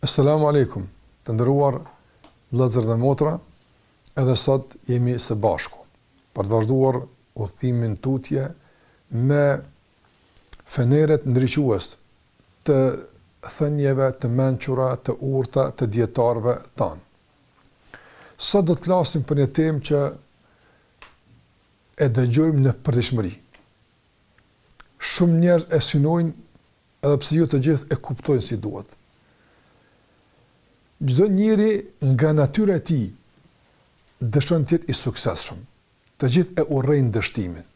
Assalamu alejkum, të nderuar vëllezër dhe motra, edhe sot jemi së bashku për të vazhduar udhëtimin tutje me feneret ndriçues të thënieve të mençura të urta të dijetarëve tanë. Sot do të flasim për një temë që e dëgjojmë në përditshmëri. Shumë njerëz e synojnë edhe pse jo të gjithë e kuptojnë si duhet. Çdo njeri nga natyra e tij dëshiron të jetë i suksesshëm. Të gjithë e urrejnë dështimin.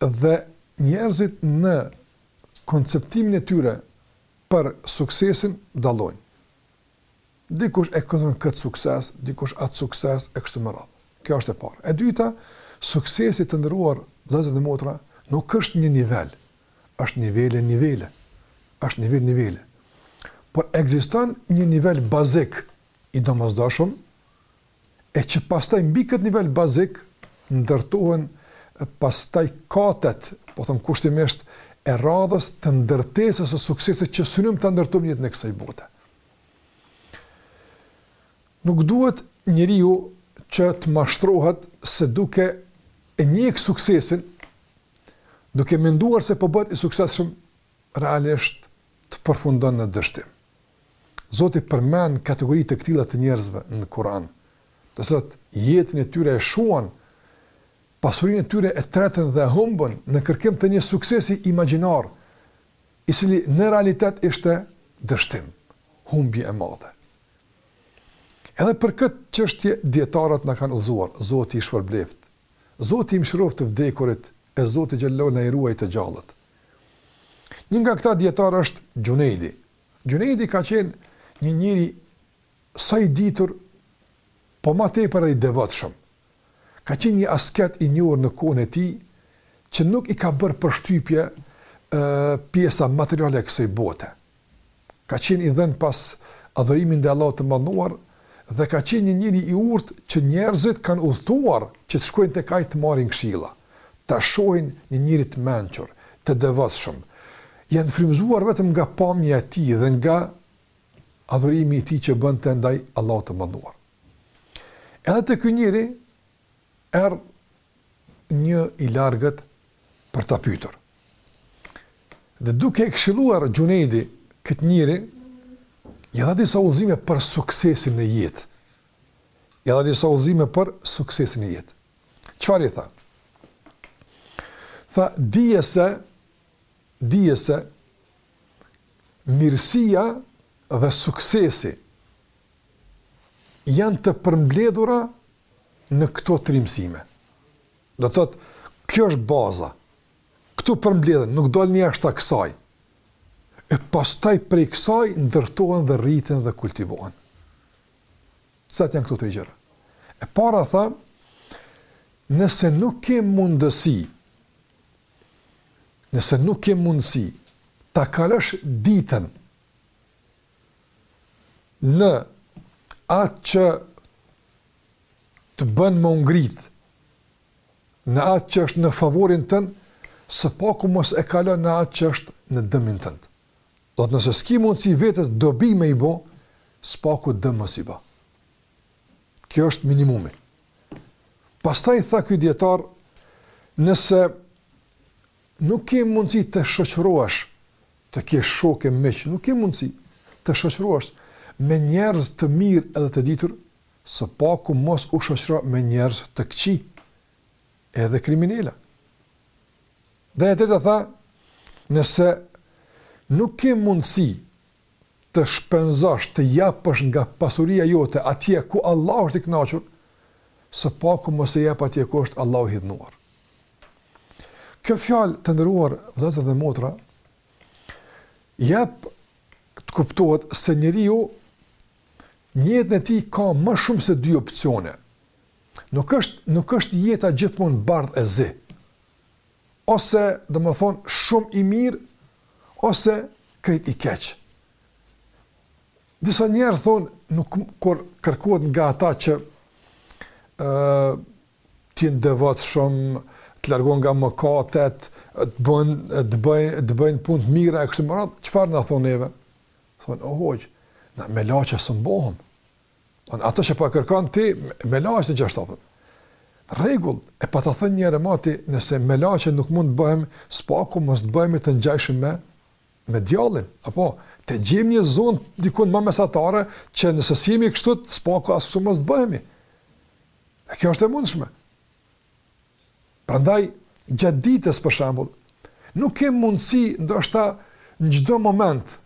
Dhe njerëzit në konceptimin e tyre për suksesin dallojnë. Dikush e konsideron këtë sukses, dikush atë sukses e kështu me radhë. Kjo është e para. E dyta, suksesi të nderuar vëllezër dhe motra nuk është një nivel, është nivele nivele, është nivel nivele. Por ekziston një nivel bazik i domosdoshëm e që pastaj mbi këtë nivel bazik ndërtohen pastaj katet, po them kushtimisht e radhës të ndërtesës së suksesit që synojmë ta ndërtojmë në jetën e kësaj bote. Nuk duhet njeriu që të mashtrohet se duke e ndjek suksesin, duke menduar se po bëhet i suksesshëm, realisht të përfundon në dështim. Zoti përmend kategori të këtilla të njerëzve në Kur'an, të cilët jetën e tyre e shuan, pasurinë e tyre e tretën dhe humbën në kërkim të një suksesi imagjinar, i cili në realitet ishte dështim, humbje e madhe. Edhe për këtë çështje dijetarët na kanë udhëzuar, Zoti i shpërbleftë, Zoti i mëshiroftë të vdekurit e Zoti xhallahu na i ruajë të gjallët. Një nga këta dijetarë është Xhunejdi. Xhunejdi ka qenë një njeri sa i ditur, po ma tepër edhe i devotshëm. ka qenë një asket i njohur në kohën e tij që nuk i ka bërë përshtypje pjesa materiale e kësaj bote. Ka qenë i dhënë pas adhurimit ndaj Allahut të madhëruar dhe ka qenë një njeri i urtë që njerëzit kanë udhëtuar që të shkojnë tek ai të marrin këshilla, ta shohin një njeri të mençur, të devotshëm. Janë frymëzuar vetëm nga pamja e tij dhe nga adhurimi i tij që bënte ndaj Allahut të madhëruar. Edhe te ky njeri, erdh një i largët për ta pytur. Dhe duke e këshilluar Xhunejdi këtë njeri, i dha disa udhëzime për suksesin në jetë. I dha disa udhëzime për suksesin në jetë. Çfarë i tha? Tha, dije se, dije se, mirësia dhe suksesi janë të përmbledhura në këto tri mësime. Do të thotë, kjo është baza. Këtu përmbledhen, nuk dalin jashtë kësaj. E pastaj prej kësaj, ndërtohen dhe rriten dhe kultivohen. Cilat janë këto tri gjëra? E para tha, nëse nuk ke mundësi, nëse nuk ke mundësi, ta kalosh ditën në atë që të bën me u ngrit, në atë që është në favorin tënd, së paku mos e kalo në atë që është në dëmin tënd. Do të thotë nëse s'ki mundësi vetes dobi me i bo, s'paku dëm mos i bo. Kjo është minimumi. Pastaj tha ky dijetar, nëse nuk ke mundësi të shoqërohesh Të kesh shokë e miq, nuk ke mundësi të shoqërohesh me njerëz të mirë edhe të ditur, së paku mos u shoqëro me njerëz të këqij, edhe kriminela. Dhe e treta tha, nëse nuk ke mundësi të shpenzosh, të japësh nga pasuria jote atje ku Allahu është i kënaqur, së paku mos e jep atje ku është Allahu i hidhnuar. Kjo fjalë të nderuar vëllezër dhe motra jep të kuptohet se njeriu në jetën e tij ka më shumë se dy opsione. Nuk është, nuk është jeta gjithmonë bardh e zi. ose domethënë shumë i mirë, ose krejt i keq. Disa njerëz thonë, nuk kur kërkohet nga ata që uh, të jenë të devotshëm, të largohen nga mëkatet, të bën të bëj të bëjnë punë të mira e kështu me radhë, çfarë na thonë neve? Thonë, "O hoxhë, na melaqe s'mun bohem." Unë ato që po kërkon ti melaqe të gjashtë apën. Rregull, e pata thënë njëherë moti, nëse melaqe nuk mund të bëhem, s'paku mos të bëhemi të ngjashëm me, me djallin, apo, të gjejmë një zonë dikun më mesatare, që nëse s'jemi kështu, s'paku ashtu mos të bëhemi. E kjo është e mundshme. Prandaj, gjatë ditës për shembull, nuk ke mundësi, ndoshta, në çdo moment,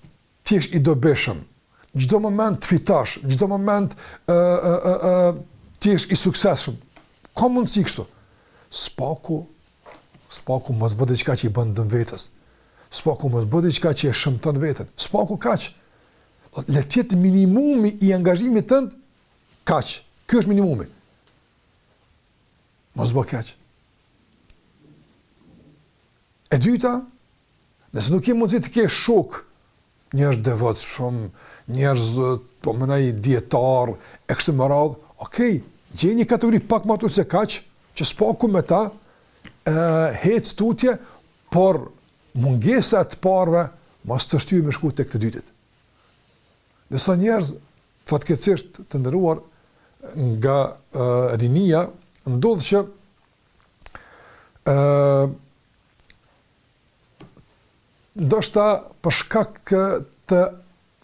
T'jesh i dobishëm, çdo moment të fitosh, çdo moment ë ë ë ë të jesh i suksesshëm. Ka mundësi kështu. S'paku, s'paku mos bëj diçka që i bën dëm vetes. S'paku mos bëj diçka që e shëmton veten. S'paku kaq. Le të jetë minimumi i angazhimit tënd kaq. Ky është minimumi. Mos bëj kaq. E dyta, Nëse nuk ke mundësi të kesh shokë, njerëz të devotshëm, njerëz po mendoj dietar e kështu me radhë, ok, gjej një kategori pak më tutje kaq, që s'paku me ta, ë hec tutje, por mungesa e të parëve mos të shtyjë me shku tek të dytit. Dhe sa njerëz fatkeqësisht të nderuar nga ë rinia ndodh që ë ndoshta për shkak të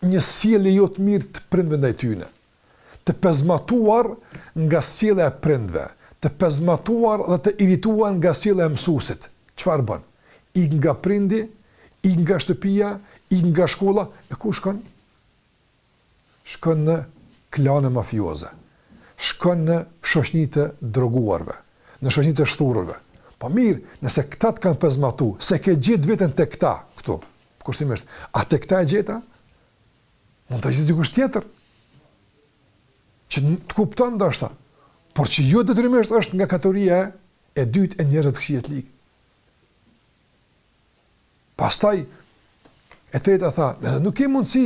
një sjellje jo të mirë të prindve ndaj tyre, të pezmatuar nga sjellja e prindve, të pezmatuar dhe të irrituar nga sjellja e mësuesit. Çfarë bën? Ik nga prindi, ik nga shtëpia, ik nga shkolla, e ku shkon? shkon në klane mafioze, shkon në shoqni të droguarve, në shoqni të shthurëve. Po mirë, nëse këta të kanë pezmatu, s'e ke gjetë veten te këta këtu. Kushtimisht, a te këta e gjeta? Mund ta gjejë dikush tjetër. Që të kupton ndoshta, por që jo detyrimisht është nga kategoria e dytë e njerëzve të këqij e t'lig. Pastaj, e treta tha, nëse nuk ke mundësi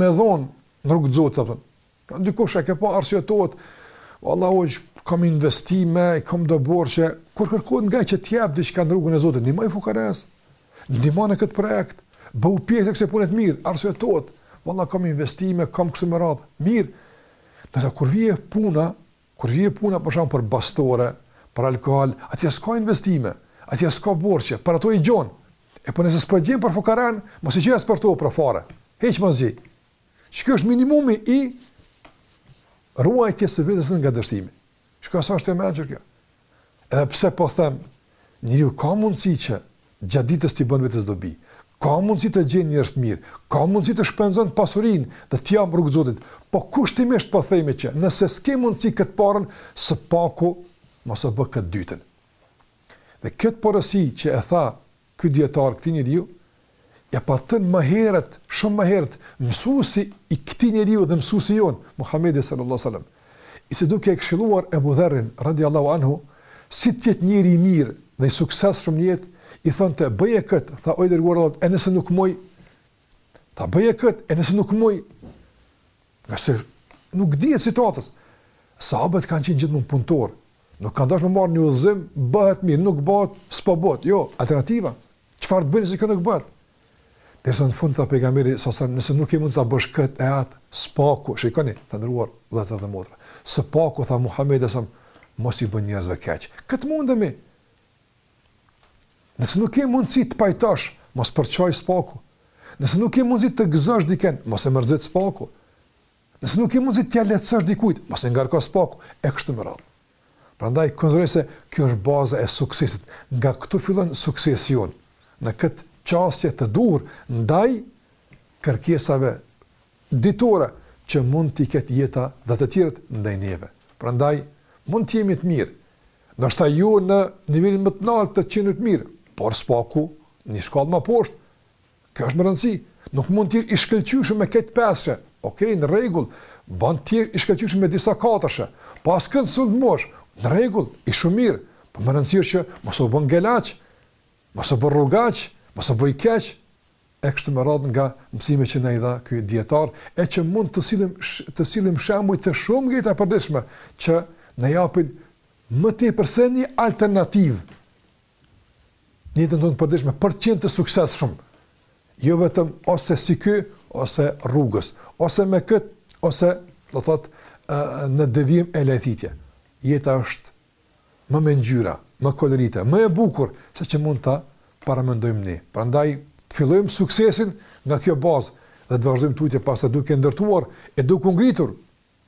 me dhonë në rrugë të Zotit, a kupton. Pra ndokush e ke pa arsyetohet, vallah unë kam investime, kam do borxhe, kur kërkohet nga ai që t'jep diçka në rrugën e Zotit, ndihmoji fukares, ndihmoji në këtë projekt, bëhu pjesë e kësaj pune t'mirë, arsyetohet, vallah kam investime, kam kështu me radhë, mirë, nëse kur vje puna, Kur vjen puna për shembull për bastore, për alkool, atje s'ka investime, atje s'ka borxhe, për ato i gjen. E po nëse s'po e gjen për fukaren, mos i gjej as për to pra fare. Hiç mos gjej. Që kjo është minimumi i ruajtjes së vetes nga dështimi. Shiko sa është e mençur kjo. Edhe pse po them, njeriu ka mundësi që gjatë ditës t'i bëjë vetes dobi. Ka mundësi të gjejë njerëz të mirë, ka mundësi të shpenzon pasurinë dhe të japë n'rrugë t'Zotit. Po kushtimisht po themi që nëse s'ke mundësi këtë t'parën, së paku mos e bë këtë t'dytën. Dhe këtë porosi që e tha Ky dijetar këtij njeriu ja pat thënë më herët, shumë më herët mësuesi i këtij njeriu dhe mësuesi jonë, Muhamedi sallallahu alaihi wasallam, i cili duke e këshilluar Ebu Dherrin radijallahu anhu si të jetë njeri i mirë dhe i suksesshëm në jetë, i thonte bëje kët, tha o i dërguari i Allahut, e nëse nuk moj, tha bëje kët, e nëse nuk moj, Ngase nuk dihet situata. Sahabët kanë qenë gjithmonë punëtorë. Nuk kanë dashur të marrin një udhëzim, bëhet mirë, nuk bëhet, s'po bëhet. Jo, alternativa. Çfarë të bëj nëse kjo nuk bëhet? Derisa në fund tha pejgamberi salallahu nëse nuk i mund ta bësh kët e at, së paku, shikoni, të nderuar vëllezër dhe motra. Së paku tha Muhamedi salallahu mos i bën njerëzve keq. Kët mundemi. Nëse nuk ke mundësi të pajtosh, mos përçaj së paku. Nëse nuk ke mundësi të gëzosh dikën, mos e mërzit së paku. Nëse nuk ke mundësi t'ia lehtësosh dikujt, mos e ngarko së paku e kështu me radhë. Prandaj konsideroj se kjo është baza e suksesit. Nga këtu fillon suksesi jonë në këtë qasje të duhur ndaj kërkesave ditore që mund t'i ketë jeta dhe të tjerët ndaj neve. Prandaj mund të jemi të mirë, Ndoshta jo në nivelin më të lartë të të qenit mirë, por së paku një shkallë më poshtë. Kjo është me rëndësi. Nuk mund të jesh i shkëlqyeshëm me krejt pesëshe. Okej, në rregull. Bën të jesh i shkëlqyeshëm me disa katërshe. Po as kët sun e mush. Në rregull, i shumë mirë. Po me rëndësi është që mos u bën gelaç, mos u bën rrugaç, mos u bëj keq. e kështu me radhë nga mësimet që na i dha ky dijetar, e që mund të sillim të sillim shembuj të shumtë nga jeta e përditshme që na japin më tepër se një alternativë në jetën tonë të përditshme për të qenë të suksesshëm. Jo vetëm ose si ky ose rrugës, ose me kët ose do thotë në devijim e lajthitje. Jeta është më me ngjyra, më kolorite, më e bukur seç mund ta paramendojmë ne. Prandaj të fillojmë suksesin nga kjo bazë dhe të vazhdojmë tutje pastaj duke ndërtuar e duke u ngritur,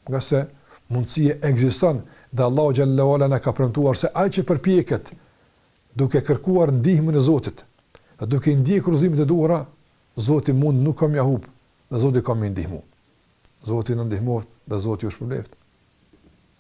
ngase mundësia ekziston dhe Allahu xhel-le ue ala na ka premtuar se ai që përpjeket duke kërkuar ndihmën e Zotit dhe duke ndjekur udhëzimet e duhura, Zoti mundin nuk ka me ja hub dhe Zoti ka me ndihmu. Zoti na ndihmoft dhe Zoti ju shpërbleft.